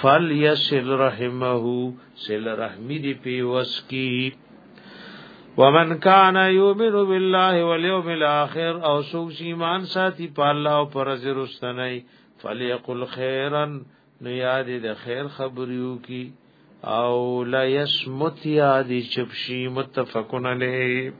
فلیسل رحمه سل رحمی دی پیوس کی ومن کان یؤمن بالله والیوم الاخر او سوک چی ایمان ساتي په الله او پر ورځ رستنی فلیقل خیرا نو یاد د خیر خبریو کی او لا یسمت یاد چپشی متفقن علیه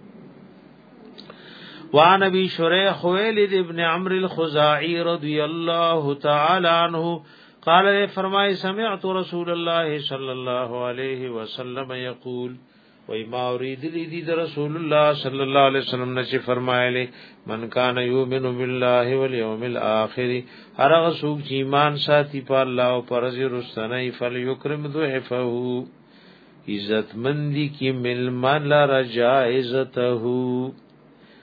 وان ابي شريح خويلد ابن عمرو الخزاعي رضي الله تعالى عنه قال دې فرمای سمعت رسول الله صلی الله علیه وسلم یقول وای ما اورید لیدی د رسول الله صلی الله علیه وسلم نشي فرمایلی من کان یؤمن بالله والیوم الاخر هرغه سوق چې ایمان ساتي په الله او پر ورځې رسنه فل یکرم ذحفه عزت مندی کی ملمن لرا جائزته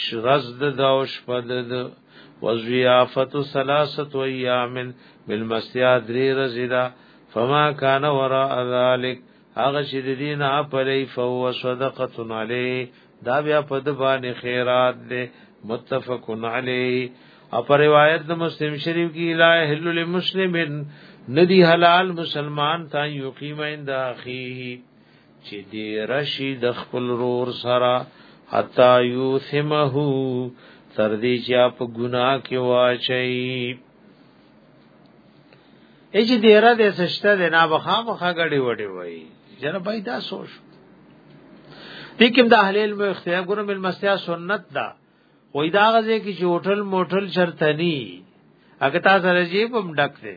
شرز د داو شپه د وزیافت ثلاثه ایام بالمسیا درې ورځې دا فما کان وراء ذلک هغه چې د دین اپلې فهو صدقه علی دا بیا په د باندې خیرات دی متفق علی او پر روایت د مسلم شریف کی لا اهل للمسلمین ندی حلال مسلمان تا یقیم عند اخیه چې دی رشي د خپل رور سره حتا یوثمه تر دې چې اپ ګناه کې واچي اې چې دی را دې سشته د نه بخا مخه غړي وړي وای جن بای دا سوچ دې کوم د اهل علم اختیار ګورم المستیا سنت دا وای دا غزه کې چې هوټل موټل چرتنی اګه تاسو راځي په مډک دی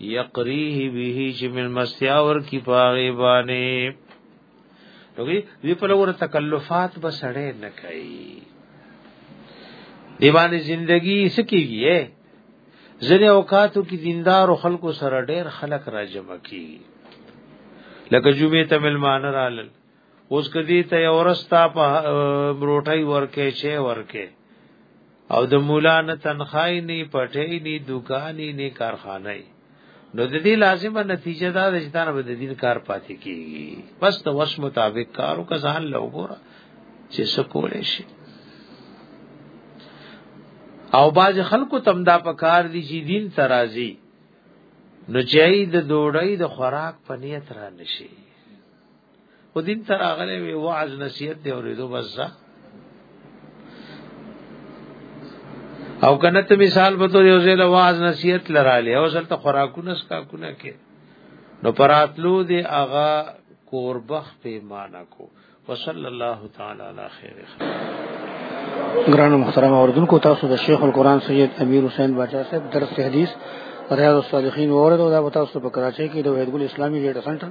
یقریه به چې من مستیاور کی پاغه باندې دوی وی په لور تکلفات به سړې نه کوي دیوانه زندگی سکیږي ځنه اوقاتو کې دیندار خلکو سره ډېر خلک راجمع کی لکه جمعه ته ملمان رالل اوس کدی ته اورستا په روټي ورکه شي ورکه او د مولا نه تنخای نه پټې نه دکانې نه کارخانه نو د دې لازمه نتیجه دا ده چې دا به د دین کار پاتې کیږي بس د وس مطابق کارو کا ځان لوګور چې سکول شي او باز خلکو تم دا پکار دي چې دین ترازی نو چې د دوړی د خوراک په نیت را نشي او دین تر اغله وی وعظ نصیحت دی اوریدو بس او کنه ته مثال به تو یو زله وعظ نصیحت لراله او زلته خوراکونه سکا کونه کې نو پراتلو دی اغا کوربخ په معنا کو وصلی الله تعالی علی خیر ګران محترم اوردن کو تاسو د شیخ القرآن سید امیر حسین باچا صاحب درس حدیث ریاض الصالحین ورته دا تاسو په کراچۍ کې د وحید ګل اسلامي ریډ سنټر